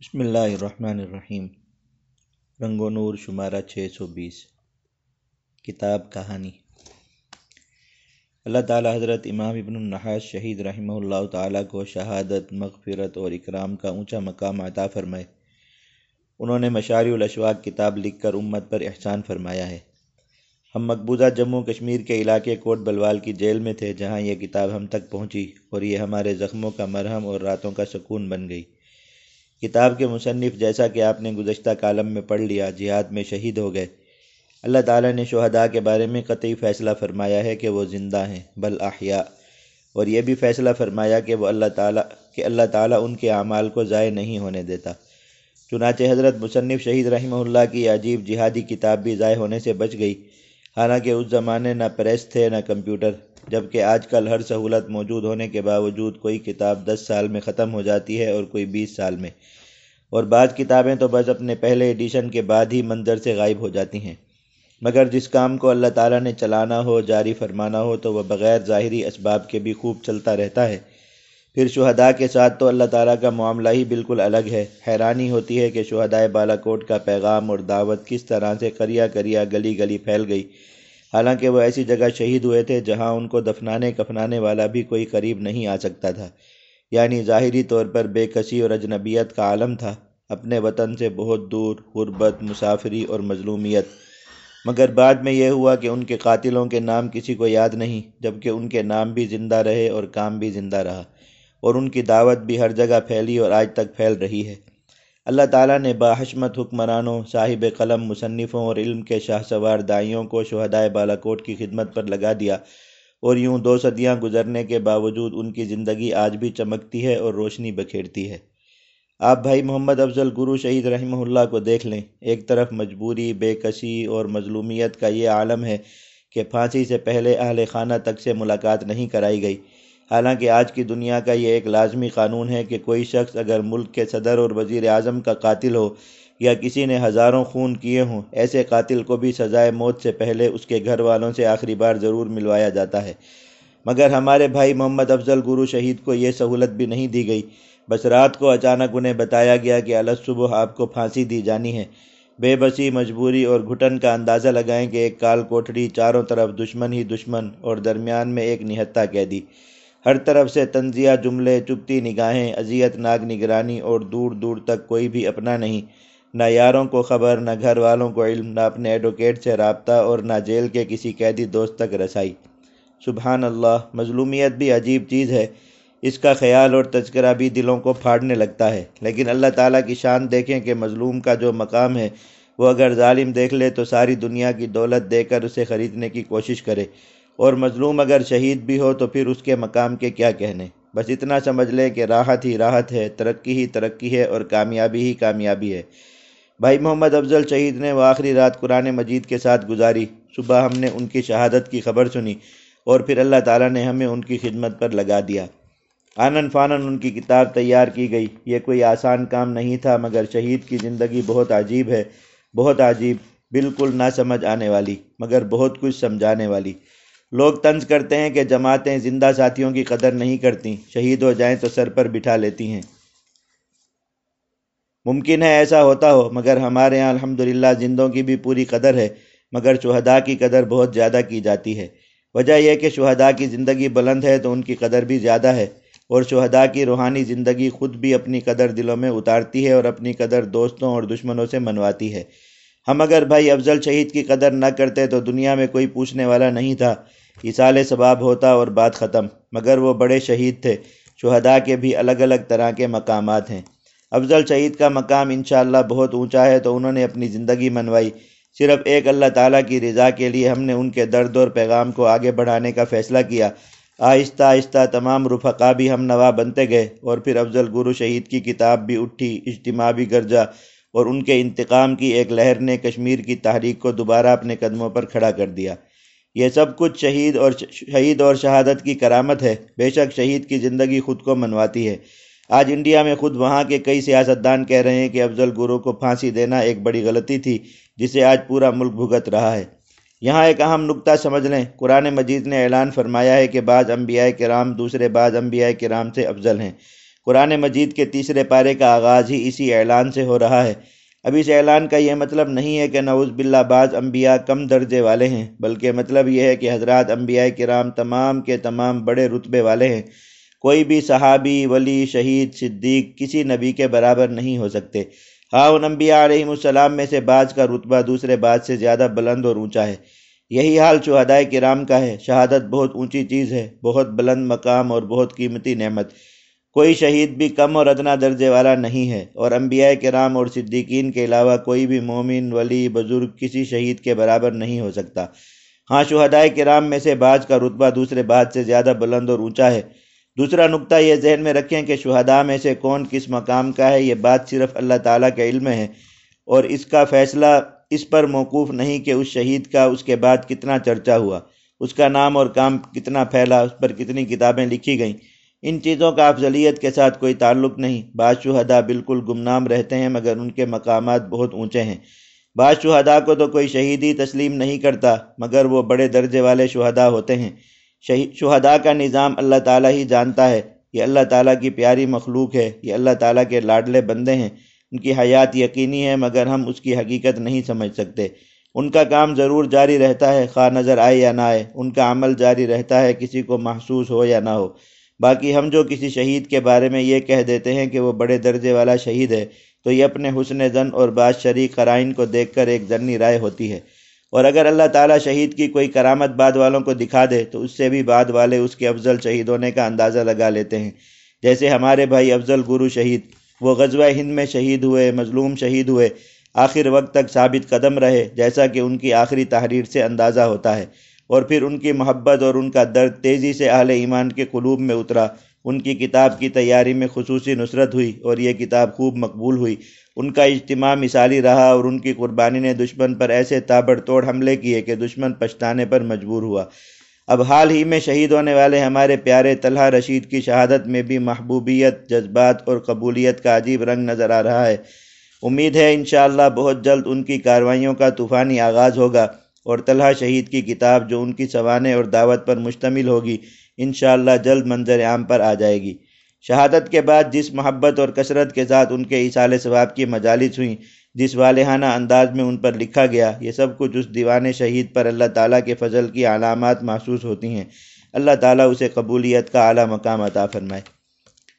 بسم اللہ الرحمن الرحیم۔ رنگ و نور شمارہ چھ سو بیس۔ کتاب کہانی۔ اللہ تعالی حضرت امام ابن النحاس شہید رحمہ اللہ تعالیٰ کو شہادت، مغفرت اور اکرام کا اونچا مقام عطا فرمائے۔ انہوں نے مشاری الاشواق کتاب لکھ کر امت پر احسان فرمایا ہے۔ ہم مقبوضہ جموں کشمیر کے علاقے کوٹ بلوال کی جیل میں تھے جہاں یہ کتاب ہم تک پہنچی اور یہ ہمارے زخموں کا مرہم اور راتوں کا سکون بن گئی۔ کتاب کے مصنف جیسا کہ آپ نے گزشتہ کالم میں پڑھ لیا، جہاد میں شہید ہو گئے۔ اللہ تعالیٰ نے شہداء کے بارے میں قطعی فیصلہ فرمایا ہے کہ وہ زندہ ہیں، بل احیاء۔ اور یہ بھی فیصلہ فرمایا کہ وہ اللہ تعالیٰ، کہ اللہ تعالیٰ ان کے اعمال کو ضائع نہیں ہونے دیتا۔ چنانچہ حضرت مصنف شہید رحمہ اللہ کی عجیب جہادی کتاب بھی ضائع ہونے سے بچ گئی۔ حالانکہ اس زمانے نہ پریس تھے نہ کمپیوٹر، جبکہ آج کل ہر سہولت موجود ہونے کے باوجود کوئی کتاب دس سال میں ختم ہو جاتی ہے اور کوئی بیس سال میں۔ اور بعض کتابیں تو بس اپنے پہلے ایڈیشن کے بعد ہی منظر سے غائب ہو جاتی ہیں۔ مگر جس کام کو اللہ تعالیٰ نے چلانا ہو، جاری فرمانا ہو، تو وہ بغیر ظاہری اسباب کے بھی خوب چلتا رہتا ہے۔ پھر شہداء کے ساتھ تو اللہ تعالیٰ کا معاملہ ہی بالکل الگ ہے۔ حیرانی ہوتی ہے کہ شہدائے بالا کوٹ کا پیغام اور دعوت کس طرح سے کریا کریا گلی گلی پھیل گئی۔ حالانکہ وہ ایسی جگہ شہید ہوئے تھے جہاں ان کو دفنانے کفنانے والا بھی کوئی قریب نہیں آ سکتا تھا۔ یعنی ظاہری طور پر بے کسی اور اجنبیت کا عالم تھا۔ اپنے وطن سے بہت دور، غربت، مسافری اور مظلومیت۔ مگر بعد میں یہ ہوا کہ ان کے قاتلوں کے نام کسی کو یاد نہیں، جبکہ ان کے نام بھی زندہ رہے اور کام بھی زندہ رہا۔ اور ان کی دعوت بھی ہر جگہ پھیلی اور آج تک پھیل رہی ہے۔ اللہ تعالیٰ نے باحشمت حکمرانوں، صاحب قلم مصنفوں اور علم کے شاہ سوار دائیوں کو شہدائے بالاکوٹ کی خدمت پر لگا دیا اور یوں دو صدیاں گزرنے کے باوجود ان کی زندگی آج بھی چمکتی ہے اور روشنی بکھیرتی ہے۔ آپ بھائی محمد افضل گرو شہید رحمہ اللہ کو دیکھ لیں۔ ایک طرف مجبوری، بے کسی اور مظلومیت کا یہ عالم ہے کہ پھانسی سے پہلے اہل خانہ تک سے ملاقات نہیں کرائی گئی۔ حالانکہ آج کی دنیا کا یہ ایک لازمی قانون ہے کہ کوئی شخص اگر ملک کے صدر اور وزیر اعظم کا قاتل ہو یا کسی نے ہزاروں خون کیے ہوں، ایسے قاتل کو بھی سزائے موت سے پہلے اس کے گھر والوں سے آخری بار ضرور ملوایا جاتا ہے۔ مگر ہمارے بھائی محمد افضل گرو شہید کو یہ سہولت بھی نہیں دی گئی۔ بس رات کو اچانک انہیں بتایا گیا کہ الگ صبح آپ کو پھانسی دی جانی ہے۔ بے بسی، مجبوری اور گھٹن کا اندازہ لگائیں کہ ایک کال کوٹڑی چاروں طرف دشمن ہی دشمن اور درمیان میں ایک نہتہ قیدی۔ ہر طرف سے تنزیہ، جملے چپتی نگاہیں، اذیت، ناگ نگرانی اور دور دور تک کوئی بھی اپنا نہیں۔ نہ یاروں کو خبر، نہ گھر والوں کو علم، نہ اپنے ایڈوکیٹ سے رابطہ اور نہ جیل کے کسی قیدی دوست تک رسائی۔ سبحان اللہ، مظلومیت بھی عجیب چیز ہے۔ اس کا خیال اور تذکرہ بھی دلوں کو پھاڑنے لگتا ہے۔ لیکن اللہ تعالیٰ کی شان دیکھیں کہ مظلوم کا جو مقام ہے، وہ اگر ظالم دیکھ لے تو ساری دنیا کی دولت دے کر اسے خریدنے کی کوشش کرے۔ اور مظلوم اگر شہید بھی ہو تو پھر اس کے مقام کے کیا کہنے؟ بس اتنا سمجھ لے کہ راحت ہی راحت ہے، ترقی ہی ترقی ہے اور کامیابی ہی کامیابی ہے۔ بھائی محمد افضل شہید نے وہ آخری رات قرآن مجید کے ساتھ گزاری۔ صبح ہم نے ان کی شہادت کی خبر سنی اور پھر اللہ تعالیٰ نے ہمیں ان کی خدمت پر لگا دیا۔ آنن فانن ان کی کتاب تیار کی گئی۔ یہ کوئی آسان کام نہیں تھا، مگر شہید کی زندگی بہت عجیب ہے، بہت عجیب، بالکل نہ سمجھ آنے والی، مگر بہت کچھ سمجھانے والی۔ لوگ طنز کرتے ہیں کہ جماعتیں زندہ ساتھیوں کی قدر نہیں کرتی شہید ہو جائیں تو سر پر بٹھا لیتی ہیں۔ ممکن ہے ایسا ہوتا ہو، مگر ہمارے ہاں الحمدللہ زندوں کی بھی پوری قدر ہے، مگر شہداء کی قدر بہت زیادہ کی جاتی ہے۔ وجہ یہ کہ شہداء کی زندگی بلند ہے تو ان کی قدر بھی زیادہ ہے، اور شہداء کی روحانی زندگی خود بھی اپنی قدر دلوں میں اتارتی ہے اور اپنی قدر دوستوں اور دشمنوں سے منواتی ہے۔ ہم اگر بھائی افضل شہید کی قدر نہ کرتے تو دنیا میں کوئی پوچھنے والا نہیں تھا۔ اصال ثباب ہوتا اور بات ختم، مگر وہ بڑے شہید تھے، شہداء کے بھی الگ الگ طرح کے مقامات ہیں۔ افضل شہید کا مقام انشاءاللہ بہت اونچا ہے تو انہوں نے اپنی زندگی منوائی۔ صرف ایک اللہ تعالیٰ کی رضا کے لیے ہم نے ان کے درد اور پیغام کو آگے بڑھانے کا فیصلہ کیا۔ آہستہ آہستہ تمام رفقا بھی ہم نوا بنتے گئے اور پھر افضل گرو شہید کی کتاب بھی اٹھی اجتماع بھی گرجا اور ان کے انتقام کی ایک لہر نے کشمیر کی تحریک کو دوبارہ اپنے قدموں پر کھڑا کر دیا۔ یہ سب کچھ شہید اور شہید اور شہادت کی کرامت ہے۔ بے شک شہید کی زندگی خود کو منواتی ہے۔ آج انڈیا میں خود وہاں کے کئی سیاستدان کہہ رہے ہیں کہ افضل گرو کو پھانسی دینا ایک بڑی غلطی تھی، جسے آج پورا ملک بھگت رہا ہے۔ یہاں ایک اہم نقطہ سمجھ لیں۔ قرآن مجید نے اعلان فرمایا ہے کہ بعض انبیاء کرام دوسرے بعض انبیاء کرام سے افضل ہیں۔ قرآن مجید کے تیسرے پارے کا آغاز ہی اسی اعلان سے ہو رہا ہے۔ اب اس اعلان کا یہ مطلب نہیں ہے کہ نعوذ باللہ بعض انبیاء کم درجے والے ہیں، بلکہ مطلب یہ ہے کہ حضرات انبیاء کرام تمام کے تمام بڑے رتبے والے ہیں۔ کوئی بھی صحابی، ولی، شہید، صدیق، کسی نبی کے برابر نہیں ہو سکتے۔ ہاں ان انبیاء علیہ السلام میں سے بعض کا رتبہ دوسرے بعض سے زیادہ بلند اور اونچا ہے۔ یہی حال شہدائے کرام کا ہے۔ شہادت بہت اونچی چیز ہے، بہت بلند مقام اور بہت قیمتی نعمت۔ کوئی شہید بھی کم اور ادنا درجے والا نہیں ہے۔ اور انبیاء کرام اور صدیقین کے علاوہ کوئی بھی مومن، ولی، بزرگ کسی شہید کے برابر نہیں ہو سکتا۔ ہاں شہدائے کرام میں سے بعض کا رتبہ دوسرے بعض سے زیادہ بلند اور اونچا ہے۔ دوسرا نقطہ یہ ذہن میں رکھیں کہ شہداء میں سے کون کس مقام کا ہے، یہ بات صرف اللہ تعالیٰ کے علم ہے۔ اور اس کا فیصلہ اس پر موقوف نہیں کہ اس شہید کا اس کے بعد کتنا چرچا ہوا، اس کا نام اور کام کتنا پھیلا، اس پر کتنی کتابیں لکھی گئیں۔ ان چیزوں کا افضلیت کے ساتھ کوئی تعلق نہیں۔ بعض شہداء بالکل گمنام رہتے ہیں، مگر ان کے مقامات بہت اونچے ہیں۔ بعض شہداء کو تو کوئی شہیدی تسلیم نہیں کرتا، مگر وہ بڑے درجے والے شہداء ہوتے ہیں۔ شہداء کا نظام اللہ تعالیٰ ہی جانتا ہے۔ یہ اللہ تعالیٰ کی پیاری مخلوق ہے، یہ اللہ تعالیٰ کے لاڈلے بندے ہیں۔ ان کی حیات یقینی ہے، مگر ہم اس کی حقیقت نہیں سمجھ سکتے۔ ان کا کام ضرور جاری رہتا ہے، خواہ نظر آئے یا نہ آئے۔ ان کا عمل جاری رہتا ہے، کسی کو محسوس ہو یا نہ ہو۔ باقی ہم جو کسی شہید کے بارے میں یہ کہہ دیتے ہیں کہ وہ بڑے درجے والا شہید ہے، تو یہ اپنے حسن زن اور بعض شریک قرائن کو دیکھ کر ایک ذنی رائے ہوتی ہے۔ اور اگر اللہ تعالیٰ شہید کی کوئی کرامت بعد والوں کو دکھا دے، تو اس سے بھی بعد والے اس کے افضل شہید ہونے کا اندازہ لگا لیتے ہیں۔ جیسے ہمارے بھائی افضل گرو شہید، وہ غزوہ ہند میں شہید ہوئے، مظلوم شہید ہوئے، آخر وقت تک ثابت قدم رہے، جیسا کہ ان کی آخری تحریر سے اندازہ ہوتا ہے۔ اور پھر ان کی محبت اور ان کا درد تیزی سے اہل ایمان کے قلوب میں اترا۔ ان کی کتاب کی تیاری میں خصوصی نصرت ہوئی اور یہ کتاب خوب مقبول ہوئی۔ ان کا اجتماع مثالی رہا اور ان کی قربانی نے دشمن پر ایسے تابڑ توڑ حملے کیے کہ دشمن پچھتانے پر مجبور ہوا۔ اب حال ہی میں شہید ہونے والے ہمارے پیارے طلحہ رشید کی شہادت میں بھی محبوبیت، جذبات اور قبولیت کا عجیب رنگ نظر آ رہا ہے۔ امید ہے انشاءاللہ بہت جلد ان کی کاروائیوں کا طوفانی آغاز ہوگا۔ اور طلحہ شہید کی کتاب جو ان کی سوانے اور دعوت پر مشتمل ہوگی، انشاءاللہ جلد منظر عام پر آ جائے گی۔ شہادت کے بعد جس محبت اور کثرت کے ساتھ ان کے اصال ثواب کی مجالس ہوئیں، جس والہانہ انداز میں ان پر لکھا گیا، یہ سب کچھ اس دیوان شہید پر اللہ تعالیٰ کے فضل کی علامات محسوس ہوتی ہیں۔ اللہ تعالیٰ اسے قبولیت کا اعلیٰ مقام عطا فرمائے۔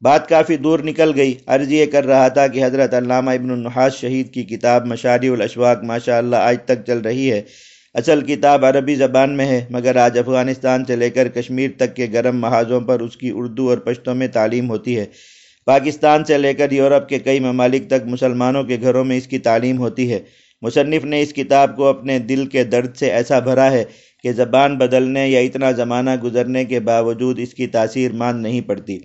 بات کافی دور نکل گئی، عرض یہ کر رہا تھا کہ حضرت علامہ ابن النحاس شہید کی کتاب مشاری الاشواق ماشاء اللہ آج تک چل رہی ہے۔ اصل کتاب عربی زبان میں ہے، مگر آج افغانستان سے لے کر کشمیر تک کے گرم محاذوں پر اس کی اردو اور پشتوں میں تعلیم ہوتی ہے۔ پاکستان سے لے کر یورپ کے کئی ممالک تک مسلمانوں کے گھروں میں اس کی تعلیم ہوتی ہے۔ مصنف نے اس کتاب کو اپنے دل کے درد سے ایسا بھرا ہے کہ زبان بدلنے یا اتنا زمانہ گزرنے کے باوجود اس کی تاثیر مان نہیں پڑتی۔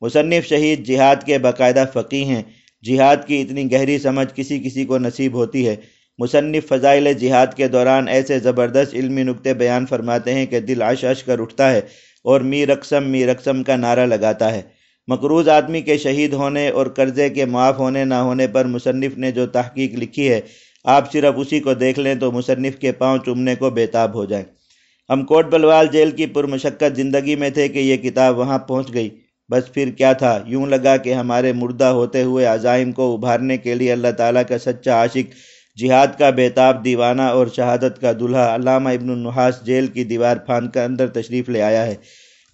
مصنف شہید جہاد کے باقاعدہ فقی ہیں۔ جہاد کی اتنی گہری سمجھ کسی کسی کو نصیب ہوتی ہے۔ مصنف فضائل جہاد کے دوران ایسے زبردست علمی نقطے بیان فرماتے ہیں کہ دل عش عش کر اٹھتا ہے اور می رقصم می رقصم کا نعرہ لگاتا ہے۔ مقروض آدمی کے شہید ہونے اور قرضے کے معاف ہونے نہ ہونے پر مصنف نے جو تحقیق لکھی ہے، آپ صرف اسی کو دیکھ لیں تو مصنف کے پاؤں چومنے کو بےتاب ہو جائیں۔ ہم کوٹ بلوال جیل کی پرمشقت زندگی میں تھے کہ یہ کتاب وہاں پہنچ گئی۔ بس پھر کیا تھا؟ یوں لگا کہ ہمارے مردہ ہوتے ہوئے عزائم کو ابھارنے کے لیے اللہ تعالیٰ کا سچا عاشق جہاد کا بیتاب دیوانہ اور شہادت کا دلہا علامہ ابن النحاس جیل کی دیوار پھان کر اندر تشریف لے آیا ہے۔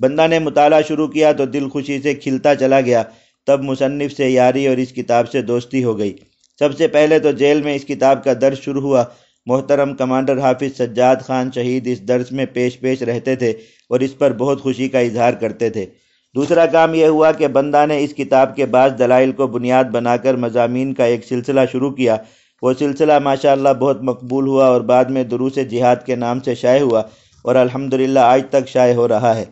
بندہ نے مطالعہ شروع کیا تو دل خوشی سے کھلتا چلا گیا۔ تب مصنف سے یاری اور اس کتاب سے دوستی ہو گئی۔ سب سے پہلے تو جیل میں اس کتاب کا درس شروع ہوا۔ محترم کمانڈر حافظ سجاد خان شہید اس درس میں پیش پیش رہتے تھے اور اس پر بہت خوشی کا اظہار کرتے تھے۔ دوسرا کام یہ ہوا کہ بندہ نے اس کتاب کے بعض دلائل کو بنیاد بنا کر مضامین کا ایک سلسلہ شروع کیا۔ وہ سلسلہ ماشاءاللہ بہت مقبول ہوا اور بعد میں دروس جہاد کے نام سے شائع ہوا اور الحمدللہ آج تک شائع ہو رہا ہے۔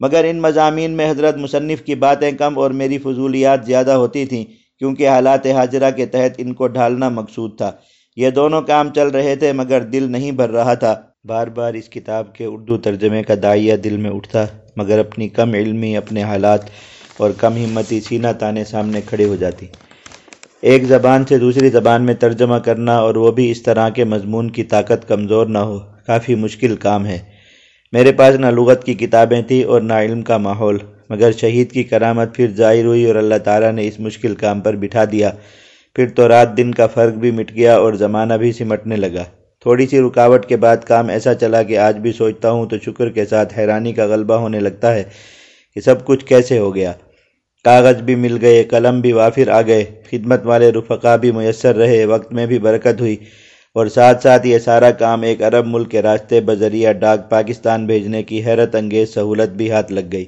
مگر ان مضامین میں حضرت مصنف کی باتیں کم اور میری فضولیات زیادہ ہوتی تھیں کیونکہ حالات حاضرہ کے تحت ان کو ڈھالنا مقصود تھا۔ یہ دونوں کام چل رہے تھے مگر دل نہیں بھر رہا تھا۔ بار بار اس کتاب کے اردو ترجمے کا دائیہ دل میں اٹھتا، مگر اپنی کم علمی، اپنے حالات اور کم ہمتی سینہ تانے سامنے کھڑے ہو جاتی۔ ایک زبان سے دوسری زبان میں ترجمہ کرنا اور وہ بھی اس طرح کے مضمون کی طاقت کمزور نہ ہو، کافی مشکل کام ہے۔ میرے پاس نہ لغت کی کتابیں تھیں اور نہ علم کا ماحول، مگر شہید کی کرامت پھر ظاہر ہوئی اور اللہ تعالیٰ نے اس مشکل کام پر بٹھا دیا۔ پھر تو رات دن کا فرق بھی مٹ گیا اور زمانہ بھی سمٹنے لگا۔ تھوڑی سی رکاوٹ کے بعد کام ایسا چلا کہ آج بھی سوچتا ہوں تو شکر کے ساتھ حیرانی کا غلبہ ہونے لگتا ہے کہ سب کچھ کیسے ہو گیا۔ کاغذ بھی مل گئے، قلم بھی وافر آ گئے، خدمت والے رفقا بھی میسر رہے، وقت میں بھی برکت ہوئی۔ اور ساتھ ساتھ یہ سارا کام ایک عرب ملک کے راستے بذریعہ ڈاک پاکستان بھیجنے کی حیرت انگیز سہولت بھی ہاتھ لگ گئی۔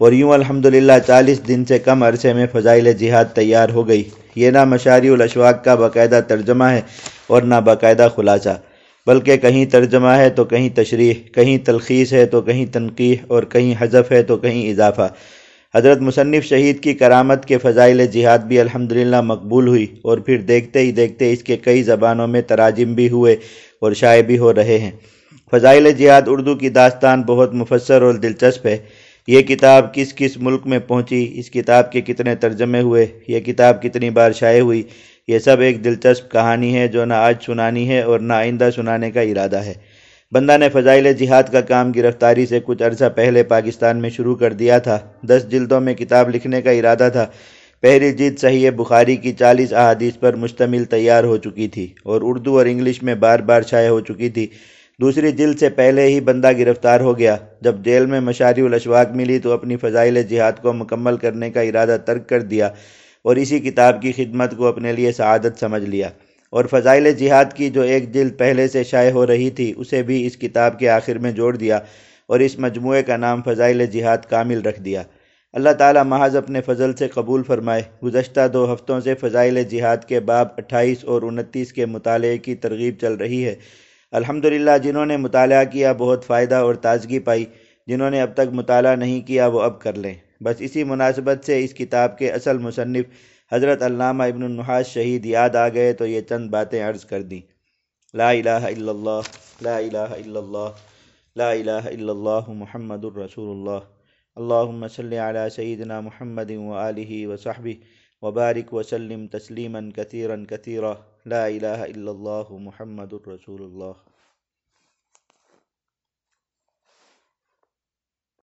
اور یوں الحمدللہ چالیس دن سے کم عرصے میں فضائل جہاد تیار ہو گئی۔ یہ نہ مشاری الاشواق کا باقاعدہ ترجمہ ہے اور نہ باقاعدہ خلاصہ۔ بلکہ کہیں ترجمہ ہے تو کہیں تشریح، کہیں تلخیص ہے تو کہیں تنقیح اور کہیں حذف ہے تو کہیں اضافہ۔ حضرت مصنف شہید کی کرامت کے فضائل جہاد بھی الحمدللہ مقبول ہوئی اور پھر دیکھتے ہی دیکھتے اس کے کئی زبانوں میں تراجم بھی ہوئے اور شائع بھی ہو رہے ہیں۔ فضائل جہاد اردو کی داستان بہت مفسر اور دلچسپ ہے۔ یہ کتاب کس کس ملک میں پہنچی، اس کتاب کے کتنے ترجمے ہوئے، یہ کتاب کتنی بار شائع ہوئی، یہ سب ایک دلچسپ کہانی ہے جو نہ آج سنانی ہے اور نہ آئندہ سنانے کا ارادہ ہے۔ بندہ نے فضائل جہاد کا کام گرفتاری سے کچھ عرصہ پہلے پاکستان میں شروع کر دیا تھا۔ دس جلدوں میں کتاب لکھنے کا ارادہ تھا۔ پہلی جلد صحیح بخاری کی چالیس احادیث پر مشتمل تیار ہو چکی تھی اور اردو اور انگلش میں بار بار شائع ہو چکی تھی۔ دوسری جلد سے پہلے ہی بندہ گرفتار ہو گیا۔ جب جیل میں مشاری الاشواق ملی تو اپنی فضائل جہاد کو مکمل کرنے کا ارادہ ترک کر دیا اور اسی کتاب کی خدمت کو اپنے لیے سعادت سمجھ لیا۔ اور فضائل جہاد کی جو ایک جلد پہلے سے شائع ہو رہی تھی، اسے بھی اس کتاب کے آخر میں جوڑ دیا اور اس مجموعے کا نام فضائل جہاد کامل رکھ دیا۔ اللہ تعالی محض اپنے فضل سے قبول فرمائے۔ گزشتہ دو ہفتوں سے فضائل جہاد کے باب اٹھائیس اور انتیس کے مطالعے کی ترغیب چل رہی ہے۔ الحمدللہ، جنہوں نے مطالعہ کیا بہت فائدہ اور تازگی پائی۔ جنہوں نے اب تک مطالعہ نہیں کیا وہ اب کر لیں۔ بس اسی مناسبت سے اس کتاب کے اصل مصنف حضرت علامہ ابن النحاس شہید یاد آ گئے تو یہ چند باتیں عرض کر دیں۔ لا الہ الا اللہ، لا الہ الا اللہ، لا الہ الا اللہ محمد الرسول اللہ۔ اللہم صلی علی سیدنا محمد و آلہ و صحبہ وبارک وسلم تسلیما کثیرا کثیرا۔ لا الہ الا اللہ محمد الرسول اللہ۔